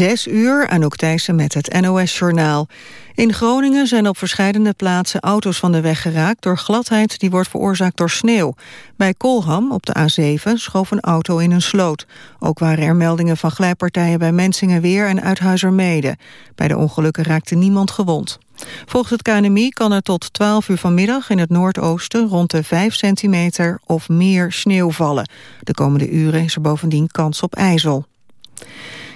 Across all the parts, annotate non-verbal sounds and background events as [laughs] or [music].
Zes uur, Anouk Thijssen met het NOS-journaal. In Groningen zijn op verschillende plaatsen auto's van de weg geraakt... door gladheid die wordt veroorzaakt door sneeuw. Bij Kolham, op de A7, schoof een auto in een sloot. Ook waren er meldingen van glijpartijen bij Mensingenweer en Uithuizermede. Bij de ongelukken raakte niemand gewond. Volgens het KNMI kan er tot 12 uur vanmiddag in het noordoosten... rond de 5 centimeter of meer sneeuw vallen. De komende uren is er bovendien kans op ijzel.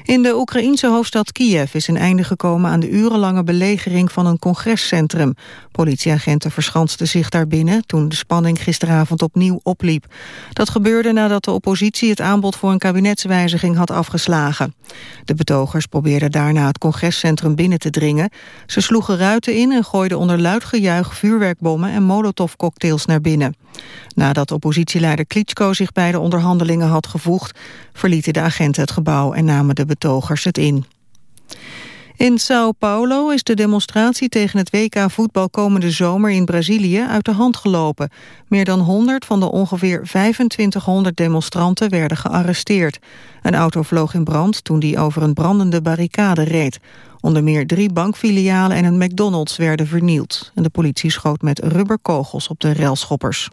In de Oekraïense hoofdstad Kiev is een einde gekomen aan de urenlange belegering van een congrescentrum. Politieagenten verschansten zich daarbinnen toen de spanning gisteravond opnieuw opliep. Dat gebeurde nadat de oppositie het aanbod voor een kabinetswijziging had afgeslagen. De betogers probeerden daarna het congrescentrum binnen te dringen. Ze sloegen ruiten in en gooiden onder luid gejuich vuurwerkbommen en molotovcocktails naar binnen. Nadat oppositieleider Klitschko zich bij de onderhandelingen had gevoegd... verlieten de agenten het gebouw en namen de betogers het in. In Sao Paulo is de demonstratie tegen het WK voetbal komende zomer in Brazilië uit de hand gelopen. Meer dan 100 van de ongeveer 2500 demonstranten werden gearresteerd. Een auto vloog in brand toen die over een brandende barricade reed. Onder meer drie bankfilialen en een McDonald's werden vernield. En de politie schoot met rubberkogels op de railschoppers.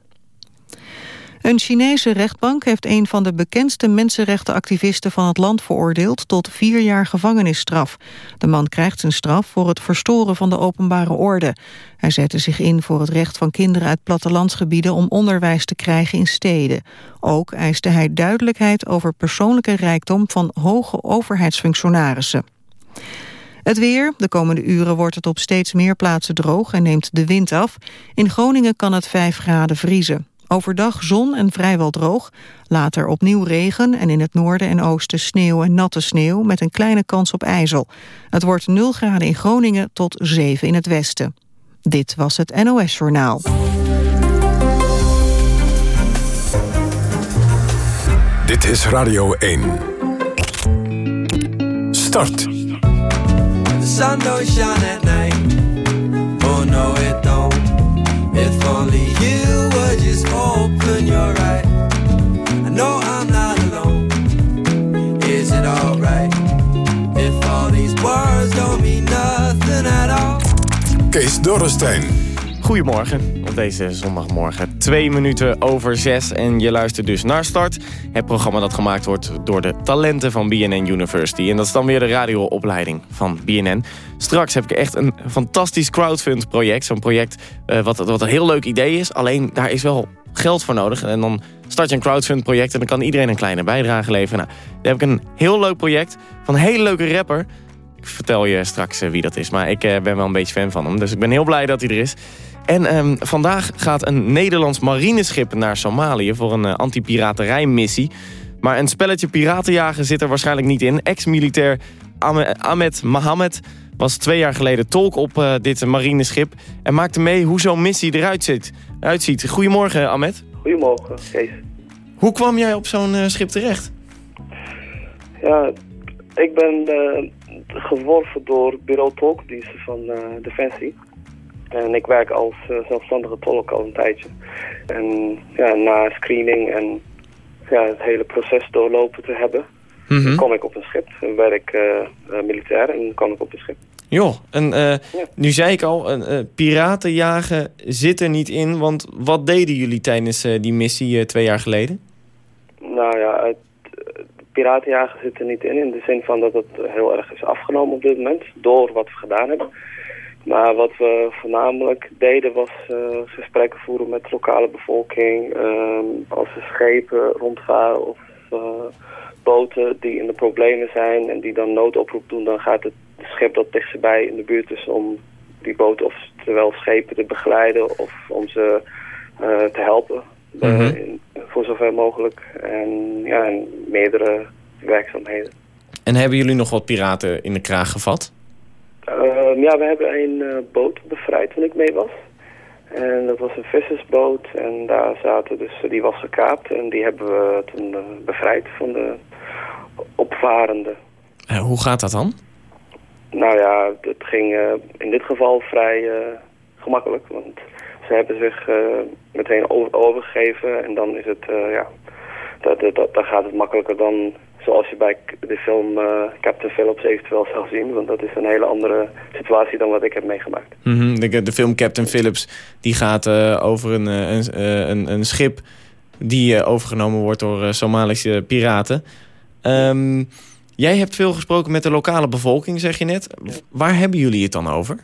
Een Chinese rechtbank heeft een van de bekendste mensenrechtenactivisten van het land veroordeeld tot vier jaar gevangenisstraf. De man krijgt zijn straf voor het verstoren van de openbare orde. Hij zette zich in voor het recht van kinderen uit plattelandsgebieden om onderwijs te krijgen in steden. Ook eiste hij duidelijkheid over persoonlijke rijkdom van hoge overheidsfunctionarissen. Het weer. De komende uren wordt het op steeds meer plaatsen droog en neemt de wind af. In Groningen kan het 5 graden vriezen. Overdag zon en vrijwel droog. Later opnieuw regen en in het noorden en oosten sneeuw en natte sneeuw... met een kleine kans op ijzel. Het wordt 0 graden in Groningen tot 7 in het westen. Dit was het NOS Journaal. Dit is Radio 1. Start. The sun don't shine at night. Oh no it don't. If only you open your eyes. I know I'm not alone. Is it alright? If all these words don't mean nothing at all. Kees Dorrestein. Goedemorgen op deze zondagmorgen. Twee minuten over zes en je luistert dus naar Start. Het programma dat gemaakt wordt door de talenten van BNN University. En dat is dan weer de radioopleiding van BNN. Straks heb ik echt een fantastisch crowdfund project. Zo'n project uh, wat, wat een heel leuk idee is. Alleen daar is wel geld voor nodig. En dan start je een crowdfund project en dan kan iedereen een kleine bijdrage leveren. Nou, daar heb ik een heel leuk project van een hele leuke rapper. Ik vertel je straks eh, wie dat is, maar ik uh, ben wel een beetje fan van hem. Dus ik ben heel blij dat hij er is. En um, vandaag gaat een Nederlands marineschip naar Somalië... voor een uh, anti-piraterijmissie. Maar een spelletje piratenjagen zit er waarschijnlijk niet in. Ex-militair Ahmed Mohammed was twee jaar geleden tolk op dit marineschip... en maakte mee hoe zo'n missie eruit ziet, uitziet. Goedemorgen, Ahmed. Goedemorgen, Kees. Hoe kwam jij op zo'n uh, schip terecht? Ja, ik ben geworven door bureau tolkdiensten van Defensie... En ik werk als zelfstandige tolk al een tijdje. En ja, na screening en ja, het hele proces doorlopen te hebben, mm kom ik op een schip. Dan ben ik militair en kom ik op een schip. Joh, en ja. nu zei ik al, piratenjagen zit er niet in. Want wat deden jullie tijdens die missie twee jaar geleden? Nou ja, het, piratenjagen zit er niet in. In de zin van dat het heel erg is afgenomen op dit moment. Door wat we gedaan hebben. Maar wat we voornamelijk deden was uh, gesprekken voeren met de lokale bevolking. Uh, als er schepen rondvaren of uh, boten die in de problemen zijn en die dan noodoproep doen, dan gaat het schip dat dichtstbij in de buurt is om die boten of terwijl schepen te begeleiden of om ze uh, te helpen. Mm -hmm. in, voor zover mogelijk. En ja, en meerdere werkzaamheden. En hebben jullie nog wat piraten in de kraag gevat? Uh, ja, we hebben een uh, boot bevrijd toen ik mee was. En dat was een vissersboot en daar zaten dus, die was gekaapt en die hebben we toen bevrijd van de opvarenden. hoe gaat dat dan? Nou ja, het ging in dit geval vrij gemakkelijk, want ze hebben zich meteen over, overgegeven en dan is het, ja, dat, dat, gaat het makkelijker dan zoals je bij de film Captain Phillips eventueel zal zien. Want dat is een hele andere situatie dan wat ik heb meegemaakt. Mhm, de, de, film Captain Phillips die gaat over een, een, een, een, schip die overgenomen wordt door Somalische piraten. Um, jij hebt veel gesproken met de lokale bevolking, zeg je net. Waar hebben jullie het dan over?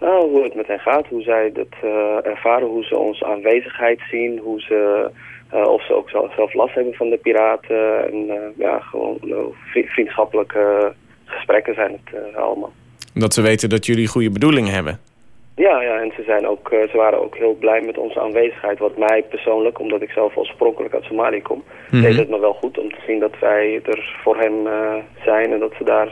Nou, hoe het met hen gaat, hoe zij dat uh, ervaren, hoe ze onze aanwezigheid zien, hoe ze, uh, of ze ook zelf last hebben van de piraten. En uh, ja, gewoon vriendschappelijke gesprekken zijn het allemaal. Dat ze weten dat jullie goede bedoelingen hebben? Ja, ja, en ze, zijn ook, ze waren ook heel blij met onze aanwezigheid. Wat mij persoonlijk, omdat ik zelf oorspronkelijk uit Somalië kom, mm deed het me wel goed om te zien dat wij er voor hen zijn. En dat ze daar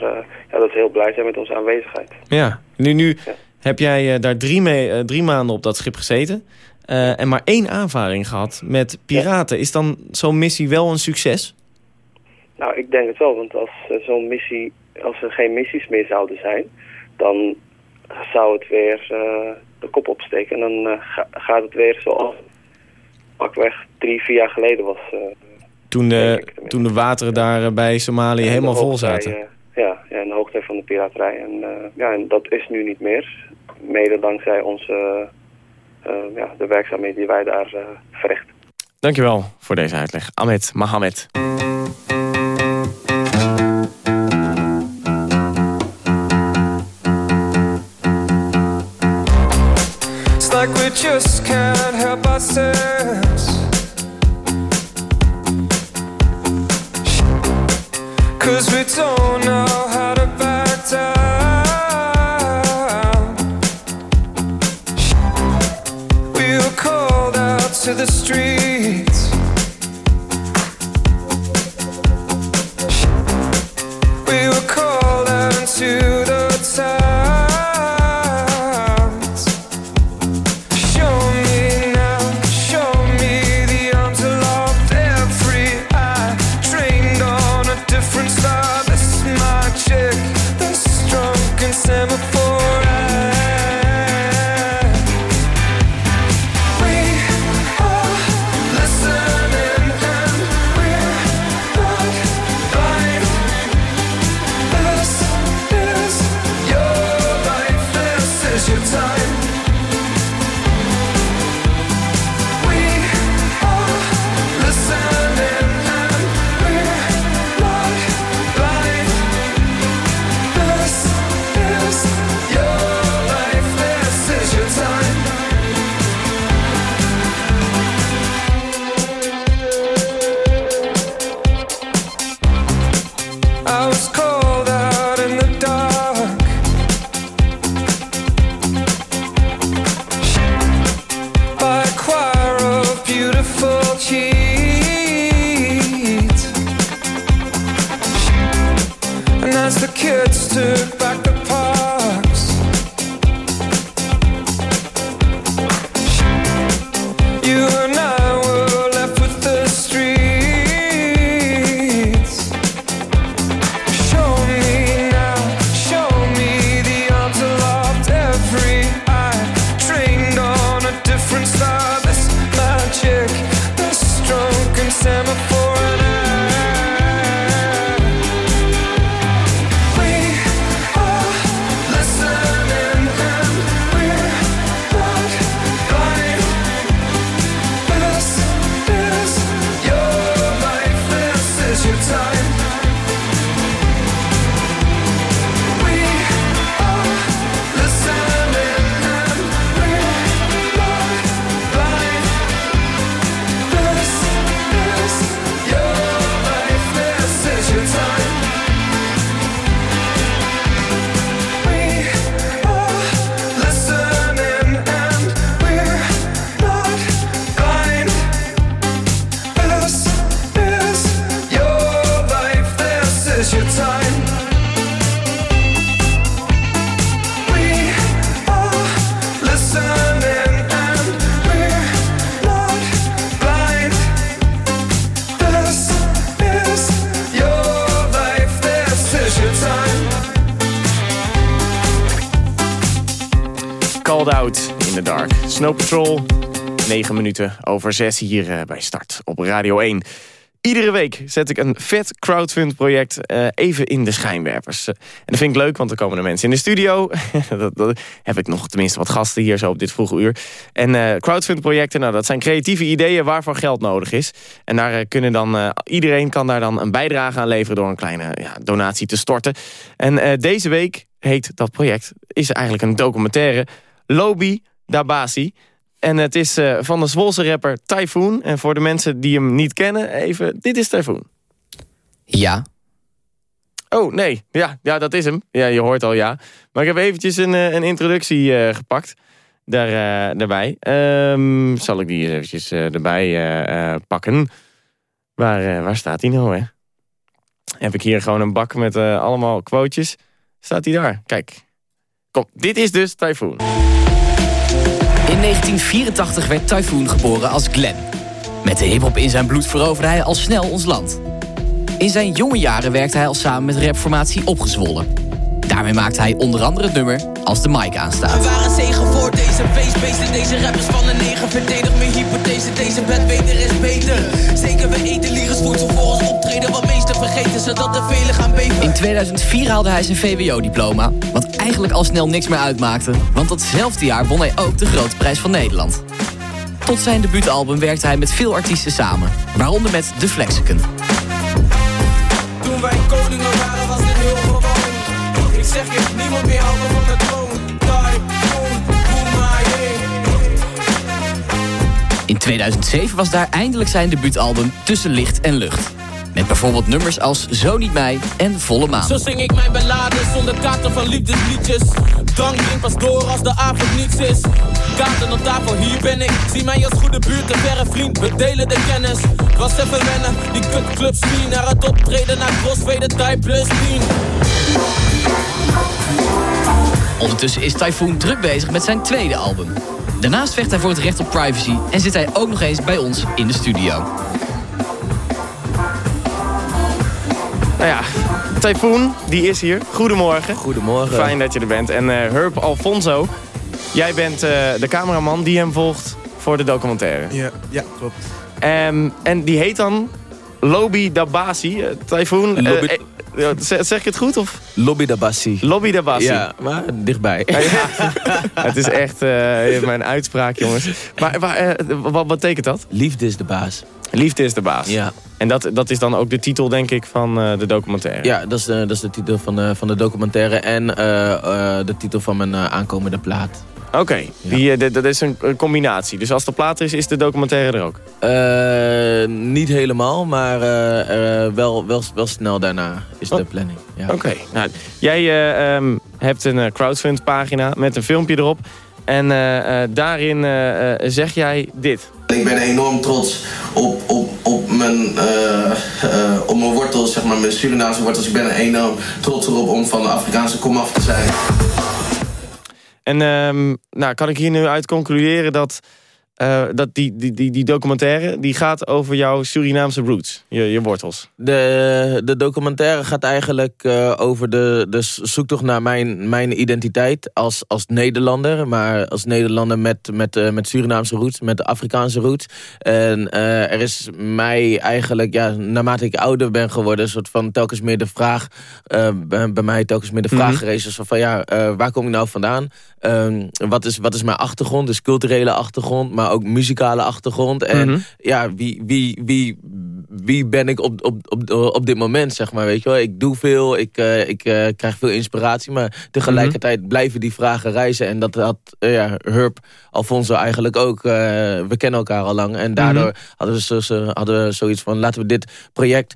ja, dat ze heel blij zijn met onze aanwezigheid. Ja, nu, nu heb jij uh, daar drie, mee, drie maanden op dat schip gezeten. En maar één aanvaring gehad met piraten. Is dan zo'n missie wel een succes? Nou, ik denk het wel. Want als zo'n missie, als er geen missies meer zouden zijn... dan zou het weer de kop opsteken. En dan ga, gaat het weer zoals pakweg drie, vier jaar geleden was. toen, de, toen de wateren daar bij Somalië helemaal vol zaten. ja, ja, in de hoogte van de piraterij. En, ja, en dat is nu niet meer mede dankzij onze, uh, ja, de werkzaamheden die wij daar verrichten. Dankjewel voor deze uitleg. Ahmed Mohamed. Just can't help ourselves Cause we don't know how to back down We were called out to the streets. Snow Patrol. 9 minuten over 6 hier eh, bij Start op Radio 1. Iedere week zet ik een vet crowdfund project uh, even in de schijnwerpers. en dat vind ik leuk, want er komen er mensen in de studio. [laughs] dat, heb ik nog tenminste wat gasten hier zo op dit vroege uur. En crowdfund projecten, nou, dat zijn creatieve ideeën waarvan geld nodig is. En daar kunnen dan, iedereen kan daar dan een bijdrage aan leveren... door een kleine ja, donatie te storten. En deze week heet dat project, is eigenlijk een documentaire... Lobby Dabasi... En het is uh, van de Zwolse rapper Typhoon. En voor de mensen die hem niet kennen, even, dit is Typhoon. Ja. Oh, nee. Ja, ja, dat is hem. Ja, je hoort al ja. Maar ik heb eventjes een, een introductie uh, gepakt. Daar, uh, daarbij. Um, zal ik die eens eventjes erbij pakken. Waar, waar staat hij nou, hè? Heb ik hier gewoon een bak met allemaal quotejes. Staat hij daar? Kijk. Kom, dit is dus Typhoon. In 1984 werd Typhoon geboren als Glenn. Met de hiphop in zijn bloed veroverde hij al snel ons land. In zijn jonge jaren werkte hij al samen met rapformatie Opgezwollen. Daarmee maakte hij onder andere het nummer Als de mic aanstaat. We waren zegen voor deze deze rappers van de negen. Verdedig mijn hypothese, deze bedweter is beter. Zodat de velen gaan beven. In 2004 haalde hij zijn VWO-diploma. Wat eigenlijk al snel niks meer uitmaakte. Want datzelfde jaar won hij ook de Grote Prijs van Nederland. Tot zijn debuutalbum werkte hij met veel artiesten samen. Waaronder met De Flexicon. Toen wij koningen waren was het heel gewoon. Ik zeg je, niemand meer houden van de troon. In 2007 was daar eindelijk zijn debuutalbum Tussen Licht en Lucht. Met bijvoorbeeld nummers als Zo Niet Mij en Volle Maan. Zo zing ik mijn beladen zonder kaarten van liefdesliedjes. Drank drinkt pas door als de avond niets is. Kaarten op tafel, hier ben ik. Zie mij als goede buurt, een verre vriend. We delen de kennis. Was even wennen, die kutclubs zien. Naar het optreden, naar crossfade, type plus 10. Ondertussen is Typhoon druk bezig met zijn tweede album. Daarnaast vecht hij voor het recht op privacy en zit hij ook nog eens bij ons in de studio. Nou ja, Typhoon, die is hier. Goedemorgen. Goedemorgen. Fijn dat je er bent. En uh, Herb Alfonso, jij bent uh, de cameraman die hem volgt voor de documentaire. Ja, ja klopt. Um, en die heet dan Lobby Dabasi, uh, Typhoon. Lobby... zeg, ik het goed? Of? Lobby Dabasi. Lobby Dabasi. Ja, maar dichtbij. Ja, [laughs] het is echt mijn uitspraak, jongens. Maar, maar wat, wat betekent dat? Liefde is de baas. Liefde is de baas. Ja. En dat, dat is dan ook de titel, denk ik, van uh, de documentaire? Ja, dat is de, dat is de titel van de, van de documentaire en de titel van mijn aankomende plaat. Oké, okay. ja. dat is een, een, combinatie. Dus als de plaat is, is de documentaire er ook? niet helemaal, maar wel, wel, wel snel daarna is oh. de planning. Ja. Oké, okay. nou, jij um, hebt een crowdfund pagina met een filmpje erop. En daarin zeg jij dit. Ik ben enorm trots op, op, op, mijn, uh, uh, op mijn wortels, zeg maar, mijn Surinaamse wortels. Ik ben er enorm trots erop om van de Afrikaanse komaf te zijn. En um, nou, kan ik hier nu uit concluderen dat uh, dat die, die, die, die documentaire die gaat over jouw Surinaamse roots, je, je wortels. De, de documentaire gaat eigenlijk uh, over de, de zoektocht naar mijn, mijn identiteit als, als Nederlander. Maar als Nederlander met, met, uh, met Surinaamse roots, met Afrikaanse roots. En er is mij eigenlijk, ja, naarmate ik ouder ben geworden... een soort van telkens meer de vraag, bij, bij, mij telkens meer de vraag mm -hmm. gerezen... van ja, waar kom ik nou vandaan? Um, wat, is, wat is mijn achtergrond, dus culturele achtergrond... maar ook muzikale achtergrond. En mm -hmm. ja, wie, wie, wie, wie ben ik op, op, op, op dit moment, zeg maar, weet je wel. Ik doe veel, ik, uh, ik uh, krijg veel inspiratie... maar tegelijkertijd mm -hmm. blijven die vragen reizen. En dat had uh, ja, Herb Alfonso eigenlijk ook. we kennen elkaar al lang. En daardoor mm -hmm. hadden, we zo, zo, hadden we zoiets van... laten we dit project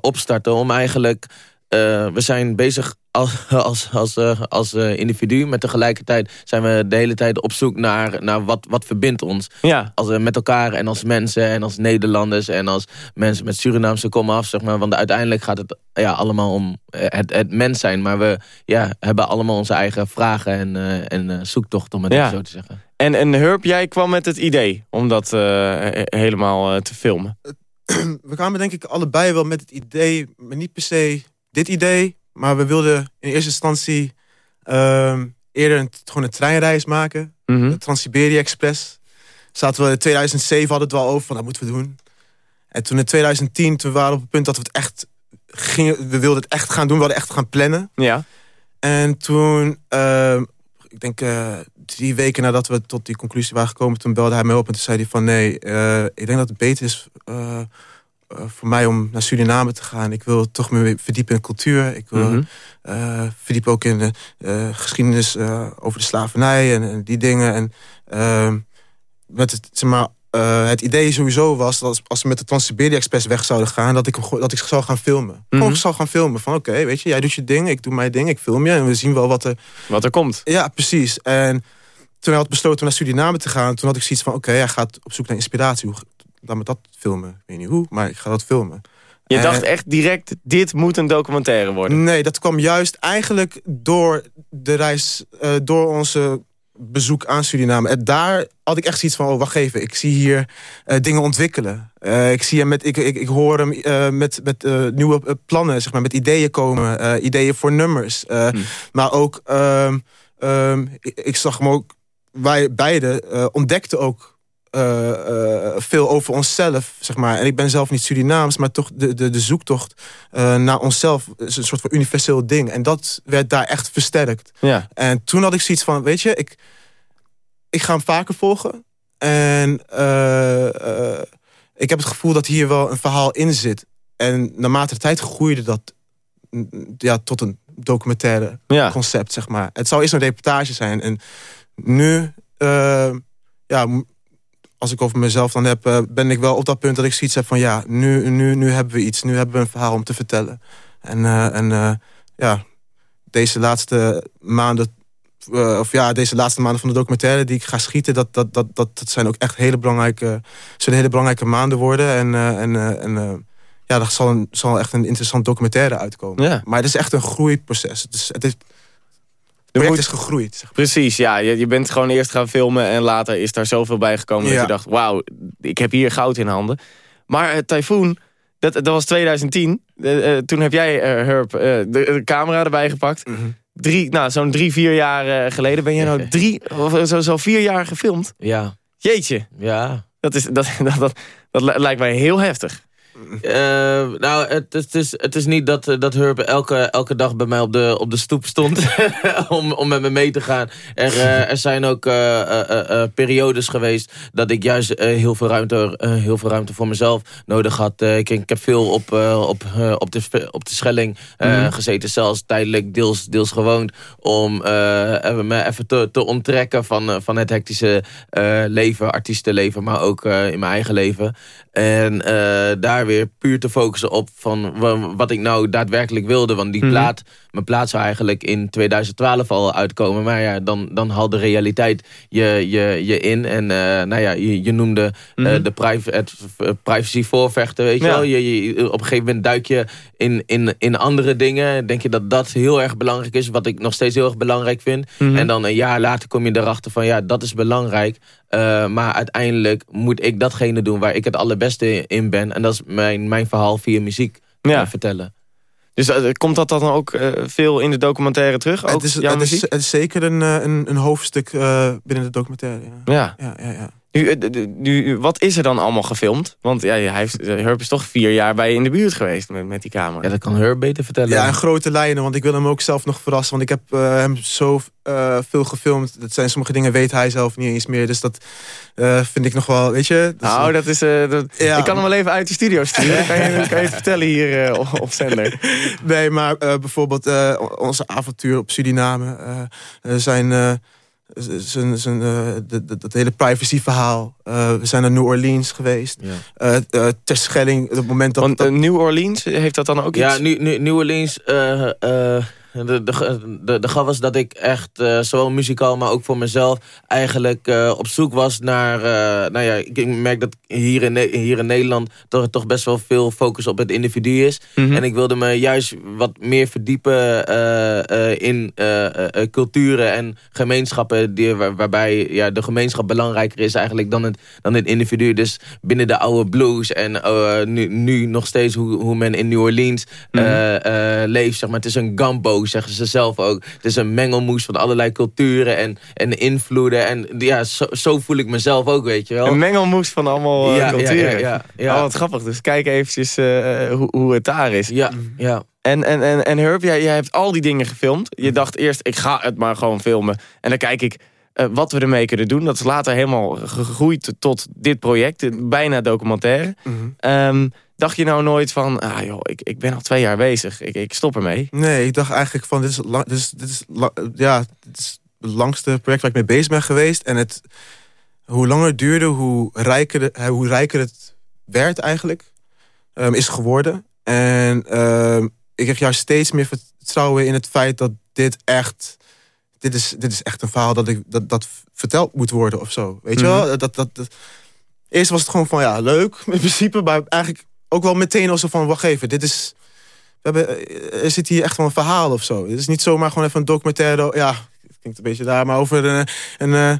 opstarten om eigenlijk... we zijn bezig als, [laughs] als, als, uh, als uh, individu. Maar tegelijkertijd zijn we de hele tijd op zoek naar, naar wat, wat verbindt ons. Ja. Als, uh, met elkaar en als mensen en als Nederlanders en als mensen met Surinaamse komaf. af. Zeg maar. Want uiteindelijk gaat het ja, allemaal om het, het mens zijn. Maar we ja, hebben allemaal onze eigen vragen en, en zoektochten om het ja. zo te zeggen. En, en Herb, jij kwam met het idee om dat helemaal te filmen. [clears throat] We kwamen denk ik allebei wel met het idee, maar niet per se dit idee maar we wilden in eerste instantie um, eerder een, gewoon een treinreis maken. Mm -hmm. De Trans-Siberië Express. Zaten we in 2007 hadden we het wel over van dat moeten we doen. En toen in 2010, toen waren we op het punt dat we het echt gingen, we wilden het echt gaan doen, we wilden echt gaan plannen. Ja. En toen, ehm, ik denk eh, drie weken nadat we tot die conclusie waren gekomen, toen belde hij mij op en toen zei hij van nee, eh, ik denk dat het beter is eh, voor mij om naar Suriname te gaan. Ik wil toch me verdiepen in cultuur. Ik wil Mhm. eh, verdiepen ook in de eh, geschiedenis eh, over de slavernij en, en die dingen. En ehm, met het, zeg maar, eh, het idee sowieso was dat als, we met de Trans-Siberië Express weg zouden gaan, dat ik, hem dat ik zou gaan filmen. Gewoon zou gaan filmen. Van oké, weet je, jij doet je ding, ik doe mijn ding, ik film je en we zien wel wat er. Wat er komt. Ja, precies. En toen hij had besloten om naar Suriname te gaan, toen had ik zoiets van oké, hij gaat op zoek naar inspiratie. Hoe dan met dat filmen? Ik weet niet hoe, maar ik ga dat filmen. Je En- dacht echt direct, dit moet een documentaire worden. Nee, dat kwam juist eigenlijk door de reis, eh, door onze bezoek aan Suriname. En daar had ik echt zoiets van, oh wacht even, ik zie hier eh, dingen ontwikkelen. Eh, ik, zie hem met, ik, ik, ik hoor hem eh, met, met eh, nieuwe eh, plannen, zeg maar, met ideeën komen. eh, ideeën voor nummers. eh, Maar ook, ehm, ehm, ik, ik zag hem ook, wij beiden eh, ontdekten ook eh, eh, veel over onszelf, zeg maar. En ik ben zelf niet Surinaams, maar toch de, de, de zoektocht eh, naar onszelf is een soort van universeel ding. En dat werd daar echt versterkt. Ja. En toen had ik zoiets van, weet je, ik, ik ga hem vaker volgen. En ik heb het gevoel dat hier wel een verhaal in zit. En naarmate de tijd groeide dat mm, ja, tot een documentaire Ja. concept, zeg maar. Het zou eerst een reportage zijn. En nu, ja, als ik over mezelf dan heb, eh, ben ik wel op dat punt dat ik zoiets heb van... ja, nu, nu, nu hebben we iets, nu hebben we een verhaal om te vertellen. En, eh, en eh, ja, deze laatste maanden... of ja, deze laatste maanden van de documentaire die ik ga schieten... dat, dat, dat, dat, dat zijn ook echt hele belangrijke, zullen hele belangrijke maanden worden. En, en, en ja, daar zal, een, zal echt een interessant documentaire uitkomen. Ja. Maar het is echt een groeiproces. Het is, het is, het is gegroeid. Zeg. Precies, ja. Je, je bent gewoon eerst gaan filmen en later is daar zoveel bij gekomen dat je dacht, wauw, ik heb hier goud in handen. Maar uh, Typhoon, dat, dat was 2010. Eh, eh, toen heb jij, eh, Herb, eh, de, de camera erbij gepakt. Mhm. Drie, nou, zo'n drie, vier jaar eh, geleden ben je nou [laughs] drie, of eh, zo, zo vier jaar gefilmd. Ja. Jeetje. Ja. Dat, is, dat, [laughs] dat, dat, dat li- lijkt mij heel heftig. Eh, nou, het, het, is, het is niet dat, eh, dat Herb elke, elke dag bij mij op de, op de stoep stond [laughs] om, om met me mee te gaan. Er, eh, er zijn ook periodes geweest dat ik juist heel, veel ruimte, heel veel ruimte voor mezelf nodig had. Ik, ik heb veel op, op, op, de, op de Schelling Mhm. gezeten, zelfs tijdelijk, deels, deels gewoond. Om me even te, te onttrekken van, van het hectische leven, artiestenleven, maar ook in mijn eigen leven. En eh, daar weer puur te focussen op van wa- wat ik nou daadwerkelijk wilde. Want die Mhm. plaat, mijn plaat zou eigenlijk in 2012 al uitkomen. Maar ja, dan, dan haalt de realiteit je, je, je in. En eh, nou ja, je, je noemde eh, Mhm. de priv het, privacy voorvechten, weet je Ja. wel. Je, je, op een gegeven moment duik je in, in, in andere dingen. Denk je dat dat heel erg belangrijk is. Wat ik nog steeds heel erg belangrijk vind. Mhm. En dan een jaar later kom je erachter van ja, dat is belangrijk. Eh, maar uiteindelijk moet ik datgene doen waar ik het allerbeste in ben. En dat is mijn, mijn verhaal via muziek Ja. eh, vertellen. Dus eh, komt dat dan ook eh, veel in de documentaire terug? Ook Het is, jouw het, is, muziek? het is zeker een, een, een hoofdstuk eh, binnen de documentaire. Ja. Ja. Ja, ja, ja. Nu, eh, d- nu, wat is er dan allemaal gefilmd? Want ja, hij heeft, eh, Herb is toch vier jaar bij je in de buurt geweest met, met die camera. Ja, dat kan Herb beter vertellen. Ja, in grote lijnen, want ik wil hem ook zelf nog verrassen. Want ik heb eh, hem zo eh, veel gefilmd. Dat zijn sommige dingen weet hij zelf niet eens meer. Dus dat eh, vind ik nog wel, weet je. nou, dat is, eh, dat, Ja. ik kan hem wel even uit de studio sturen. Dan [laughs] kan je, dan kan je het vertellen hier eh, op- zender. Nee, maar eh, bijvoorbeeld eh, onze avontuur op Suriname. zijn, eh, zijn, zijn, eh, de- de- dat hele privacyverhaal. Eh, we zijn naar New Orleans geweest. Ja. Eh eh, ter Schelling, op het moment dat... Want dat- New Orleans, heeft dat dan ook Ja, iets? nu, nu, New Orleans. De, de, de, de grap was dat ik echt, eh, zowel muzikaal, maar ook voor mezelf, eigenlijk eh, op zoek was naar. eh, nou ja, ik, merk dat hier in, hier in Nederland toch, toch best wel veel focus op het individu is. Mhm. En ik wilde me juist wat meer verdiepen in culturen en gemeenschappen die, waar- waarbij ja, de gemeenschap belangrijker is eigenlijk dan het, dan het individu. Dus binnen de oude blues en nu, nu nog steeds hoe, hoe men in New Orleans eh, leeft. Zeg maar. Het is een gumbo zeggen ze zelf ook. Het is een mengelmoes van allerlei culturen en, en invloeden. En ja, zo, zo voel ik mezelf ook, weet je wel. Een mengelmoes van allemaal eh, Ja, culturen. ja, ja. Oh, wat grappig. Dus kijk eventjes eh, hoe, hoe het daar is. Ja, ja. En, en, en, en Herb, jij, jij hebt al die dingen gefilmd. Je dacht eerst, ik ga het maar gewoon filmen. En dan kijk ik eh, wat we ermee kunnen doen. Dat is later helemaal gegroeid tot dit project. Bijna documentaire. Ehm, dacht je nou nooit van, ah joh, ik, ik ben al twee jaar bezig. Ik, ik stop ermee. Nee, ik dacht eigenlijk van, dit is, lang, dit is, dit is, ja, dit is het langste project waar ik mee bezig ben geweest. En het, hoe langer het duurde, hoe rijker, de- hoe rijker het werd eigenlijk. ehm, is geworden. En ehm, ik heb juist steeds meer vertrouwen in het feit dat dit echt... Dit is, dit is echt een verhaal dat, ik, dat, dat verteld moet worden of zo. Weet je wel? Dat, dat, dat, eerst was het gewoon van, ja, leuk [laughs] in principe. Maar eigenlijk ook wel meteen als zo van, wacht even, dit is... We hebben, eh, er zit hier echt wel een verhaal of zo. Het is niet zomaar gewoon even een documentaire. Ja, het klinkt een beetje daar, maar over een. een eh,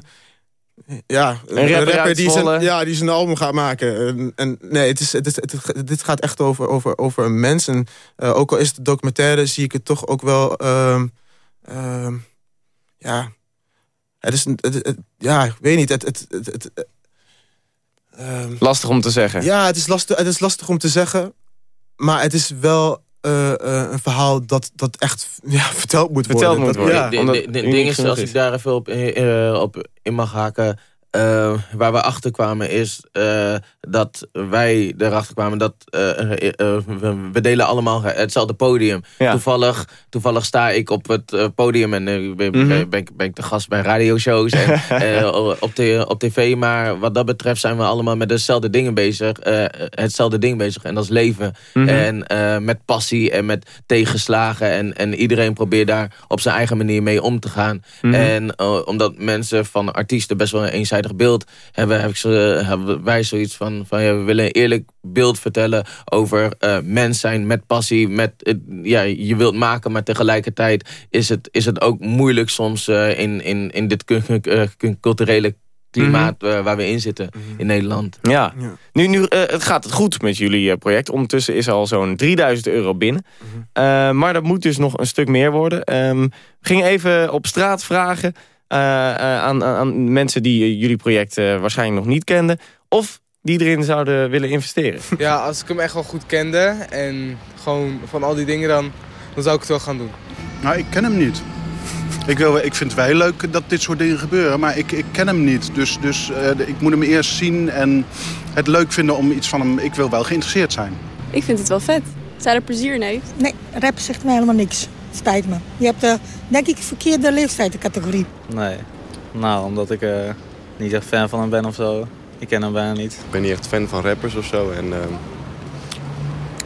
ja, een, rapper die, zijn, ja, die zijn album gaat maken. En, en nee, het is, het is, het, dit gaat echt over, over, over een mens. En eh, ook al is het documentaire, zie ik het toch ook wel. ehm, ehm, ja, het is. het- ja, ik weet niet. Het, het, het, ehm, Lastig om te zeggen. ja, het is, lastig, het is lastig om te zeggen. Maar het is wel eh, eh, een verhaal dat, dat echt [laughs] ja, verteld moet Verteld worden. moet Dat- worden. Ja. Omdat ding is, als ik daar even op, eh, op in mag haken... eh, waar we achter kwamen is eh, dat wij erachter kwamen dat eh, we, we delen allemaal hetzelfde podium. Ja. Toevallig, toevallig sta ik op het podium en ben, Mhm. ben, ben ik- ben ik de gast bij radioshows en [laughs] op, de, op tv. Maar wat dat betreft zijn we allemaal met dezelfde dingen bezig. hetzelfde ding bezig en dat is leven. Mhm. En met passie en met tegenslagen. En, en iedereen probeert daar op zijn eigen manier mee om te gaan. Mhm. En omdat mensen van artiesten best wel een eenzijdig beeld hebben... Heb ik zo, hebben wij zoiets van, van ja, we willen een eerlijk beeld vertellen... over eh, mens zijn met passie. Met, het- ja, je wilt maken, maar tegelijkertijd is het, is het ook moeilijk soms... eh, in, in, in dit cu- cu- eh, cu- culturele klimaat eh, waar we in zitten in Nederland. Ja. Ja. Nu, nu eh, het gaat het goed met jullie eh, project. Ondertussen is er al zo'n 3000 euro binnen. Eh, maar dat moet dus nog een stuk meer worden. Ehm, we gingen even op straat vragen eh, eh, aan, aan- aan mensen die eh, jullie project eh, waarschijnlijk nog niet kenden. Of die erin zouden willen investeren. [laughs] Ja, als ik hem echt wel goed kende en gewoon van al die dingen dan, dan zou ik het wel gaan doen. Nou, ik ken hem niet. Ik, wil, ik vind het wel heel leuk dat dit soort dingen gebeuren, maar ik, ik ken hem niet. Dus, dus eh, ik moet hem eerst zien en het leuk vinden om iets van hem... Ik wil wel geïnteresseerd zijn. Ik vind het wel vet. Zij er plezier in heeft. Nee, rap zegt me helemaal niks. Spijt me. Je hebt, eh, denk ik, verkeerde leeftijdencategorie. Nee. Nou, omdat ik eh, niet echt fan van hem ben of zo. Ik ken hem bijna niet. Ik ben niet echt fan van rappers of zo. En ehm,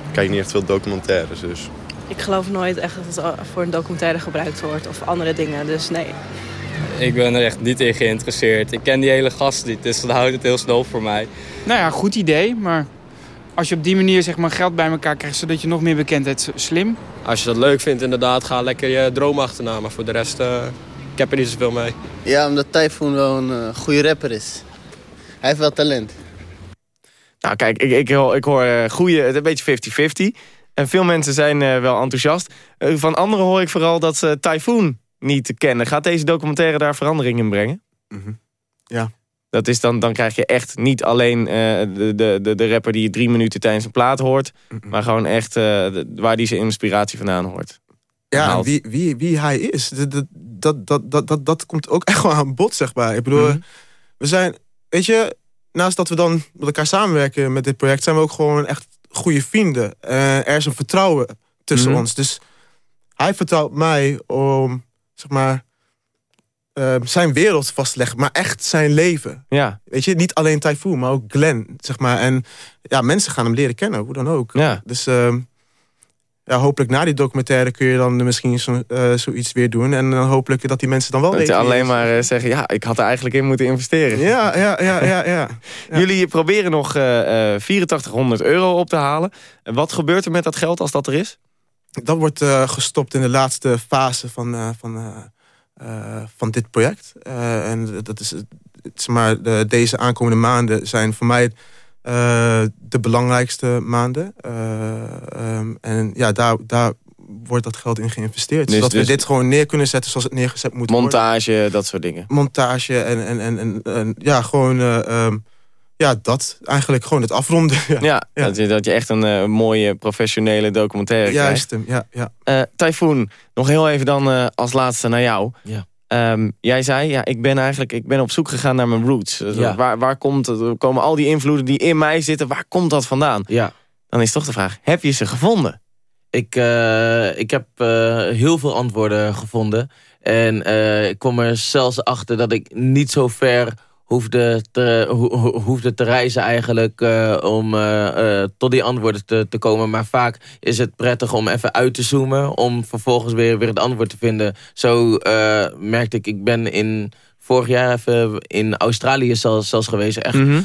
ik kijk niet echt veel documentaires. Dus Ik geloof nooit echt dat het voor een documentaire gebruikt wordt of andere dingen, dus nee. Ik ben er echt niet in geïnteresseerd. Ik ken die hele gast niet, dus dan houdt het heel snel voor mij. Nou ja, goed idee, maar als je op die manier zeg maar, geld bij elkaar krijgt... zodat je nog meer bekendheid, slim. Als je dat leuk vindt, inderdaad, ga lekker je droom achterna. Maar voor de rest, eh, ik heb er niet zoveel mee. Ja, omdat Typhoon wel een eh, goede rapper is. Hij heeft wel talent. Nou kijk, ik, ik, hoor- ik hoor eh, goede, het een beetje 50-50. En veel mensen zijn eh, wel enthousiast. Van anderen hoor ik vooral dat ze Typhoon niet kennen. Gaat deze documentaire daar verandering in brengen? Ja. Dat is dan, dan krijg je echt niet alleen eh, de, de, de, rapper die je drie minuten tijdens een plaat hoort. Maar gewoon echt eh, de- waar die zijn inspiratie vandaan hoort. Ja, wie, wie, wie hij is, dat, dat, dat, dat, dat, dat, komt ook [laughs] echt wel aan bod, zeg maar. Ik bedoel, Mhm. we zijn, weet je, naast dat we dan met elkaar samenwerken met dit project, zijn we ook gewoon echt goede vrienden. Eh, er is een vertrouwen tussen Mhm. ons. Dus hij vertrouwt mij om, zeg maar, eh, zijn wereld vast te leggen, maar echt zijn leven. Ja. Weet je, niet alleen Typhoon, maar ook Glenn, zeg maar. En ja, mensen gaan hem leren kennen, hoe dan ook. Ja. Dus ehm, ja, hopelijk na die documentaire kun je dan misschien zo, eh, zoiets weer doen. En dan hopelijk dat die mensen dan wel Dat je weten alleen maar eh, zeggen, ja, ik had er eigenlijk in moeten investeren. Ja, ja, ja, ja, ja. [laughs] Jullie proberen nog eh eh 8400 euro op te halen. En Wat gebeurt er met dat geld als dat er is? Dat wordt gestopt in de laatste fase van, van, van dit project. Eh, en dat is, het- zeg maar, de, deze aankomende maanden zijn voor mij eh, de belangrijkste maanden. Eh, ehm, en ja, daar, daar wordt dat geld in geïnvesteerd. Dus- zodat dus- we dit gewoon neer kunnen zetten zoals het neergezet moet worden. Montage, dat soort dingen. Montage en, en, en, en, en ja, gewoon... eh, ehm, ja, dat eigenlijk gewoon het afronden. [laughs] Ja, Ja, Dat, je, dat je echt een eh, mooie professionele documentaire Juist krijgt. hem, ja, ja. Eh, Typhoon, nog heel even dan eh, als laatste naar jou. Ja. Ehm, jij zei, ja, ik ben eigenlijk ik ben op zoek gegaan naar mijn roots. Dus Ja. Waar, waar komt het, komen al die invloeden die in mij zitten, waar komt dat vandaan? Ja. Dan is toch de vraag, heb je ze gevonden? Ik, eh, ik heb eh, heel veel antwoorden gevonden. En eh, ik kom er zelfs achter dat ik niet zo ver hoefde te, ho- ho- hoefde te reizen eigenlijk... eh, om eh, eh, tot die antwoorden te, te komen. Maar vaak is het prettig om even uit te zoomen... om vervolgens weer, weer het antwoord te vinden. Zo merkte ik, ik ben in vorig jaar even in Australië zelfs, zelfs geweest. Echt Mhm.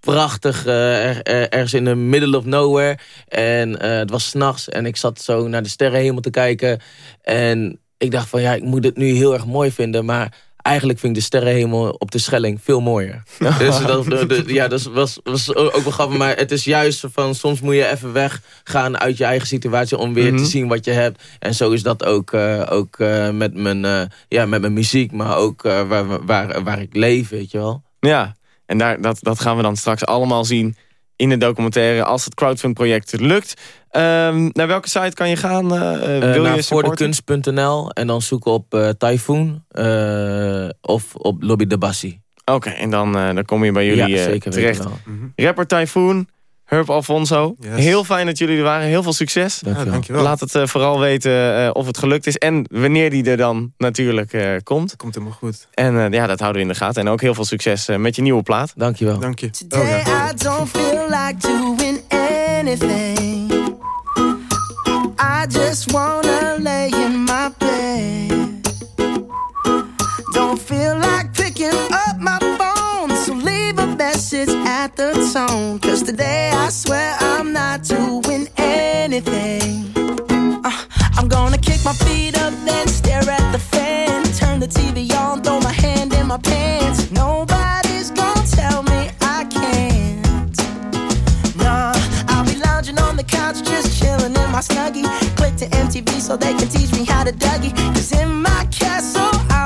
prachtig, eh, er- er- ergens in the middle of nowhere. En het was s'nachts en ik zat zo naar de sterrenhemel te kijken. En ik dacht van ja, ik moet het nu heel erg mooi vinden, maar eigenlijk vind ik de sterrenhemel op de Schelling veel mooier. dus dat, de- de- ja, dat was, was ook wel grappig, maar het is juist van soms moet je even weggaan uit je eigen situatie om weer Mhm. te zien wat je hebt. En zo is dat ook, eh, ook eh, met, mijn, eh, ja, met mijn muziek, maar ook waar, waar, waar ik leef, weet je wel. Ja, en daar, dat, dat gaan we dan straks allemaal zien in de documentaire als het crowdfund-project lukt. Ehm, naar welke site kan je gaan? eh, Eh, wil naar je supporten? voordekunst.nl en dan zoeken op eh Typhoon eh, of op Lobby de Bassi. Oké, en dan, eh, dan kom je bij jullie Ja, zeker terecht. weten Rapper Typhoon, Herb Alfonso. Yes. Heel fijn dat jullie er waren. Heel veel succes. Dankjewel. Dankjewel. Laat het eh, vooral weten eh, of het gelukt is. En wanneer die er dan natuurlijk eh, komt. Komt helemaal goed. En eh, ja, dat houden we in de gaten. En ook heel veel succes eh, met je nieuwe plaat. Dankjewel. Dank je. Feel like doing anything. I just wanna lay in my bed. Don't feel like picking up my phone, so leave a message at the tone. Cause today I swear I'm not my snuggie. Click to MTV so they can teach me how to Dougie. Cause in my castle, I'm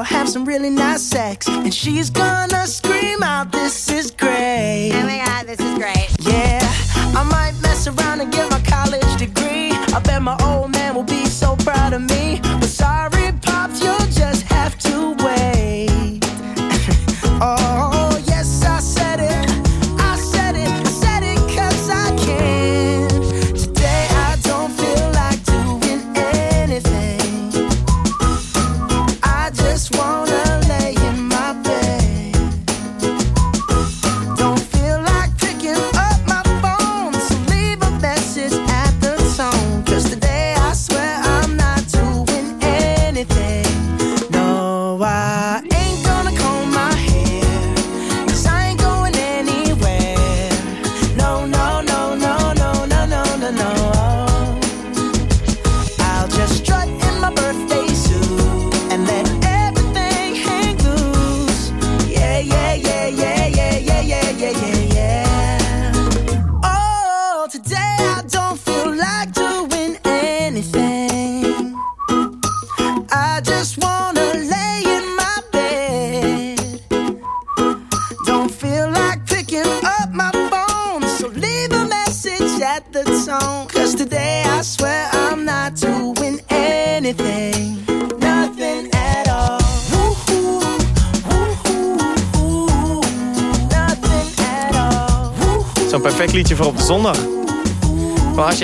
girl, have some really nice sex, and she's gonna scream